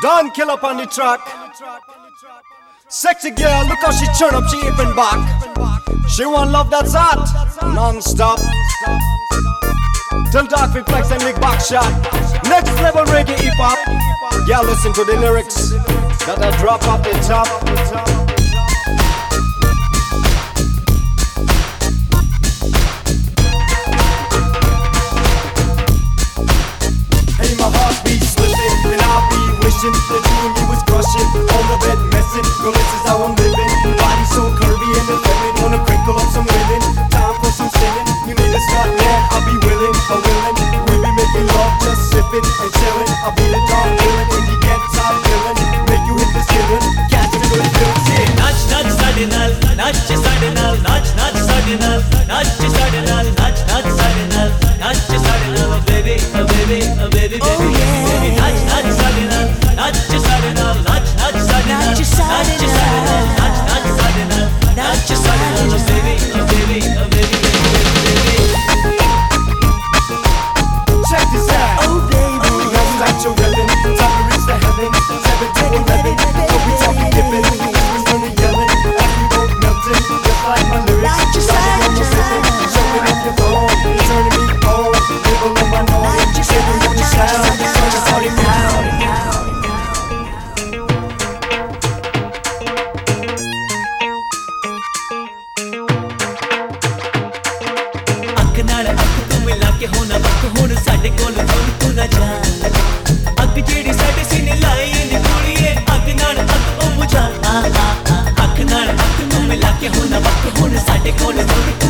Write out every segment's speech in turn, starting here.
Don't kill up on the track. Sexy girl, look how she turn up, she even back. She want love that's hot, non-stop. Till dark we flex and make back shot. Next level reggae hip hop. Yeah, listen to the lyrics that I drop off the top. kicking and chilling. I beat it all killing till you can't stop feeling. Make you hit the ceiling, catch a good feeling. Notch, notch, sardinal, notch, sardinal. ਨਾਲ ਜੁੜ ਤੂੰ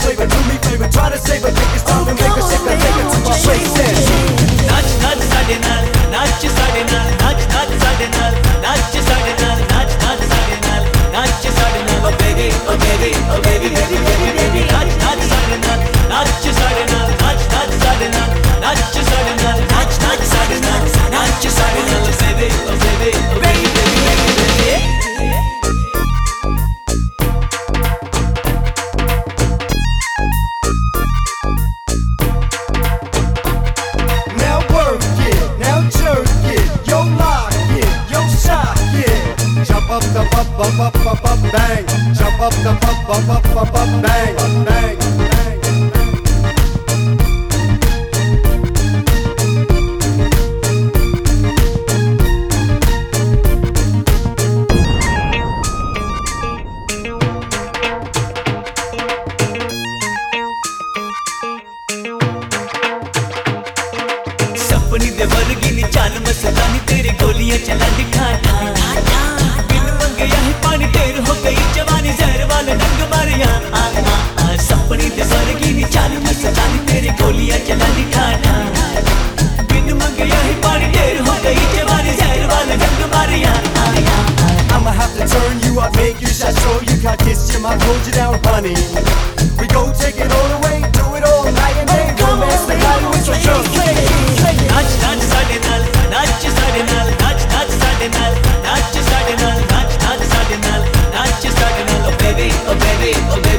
flavor, do me favor Try to save her, take this time oh, and make her shake her, take her to my place. up, up, up, up, up, bang. Jump up, jump up, up, up, up, up, bang, bang. सपनी दे वर्गी नी चाल मस्तानी तेरी गोलियाँ चलानी नी चाली मसे चाली तेरी गोलियाँ चलानी खाना बिन मंगे यही पानी देर हो गई जवानी जहर वाले जंग मारी I'ma have to turn you up, make you shot, show you how kiss you, my hold you down, honey. We go take it all away, do it all night and day. Romance the night with your girl. Natch, natch, sade naal, natch, sade naal, natch, natch, sade naal, natch, sade naal, natch, natch, sade naal, natch, sade naal. Oh baby, oh baby, oh baby.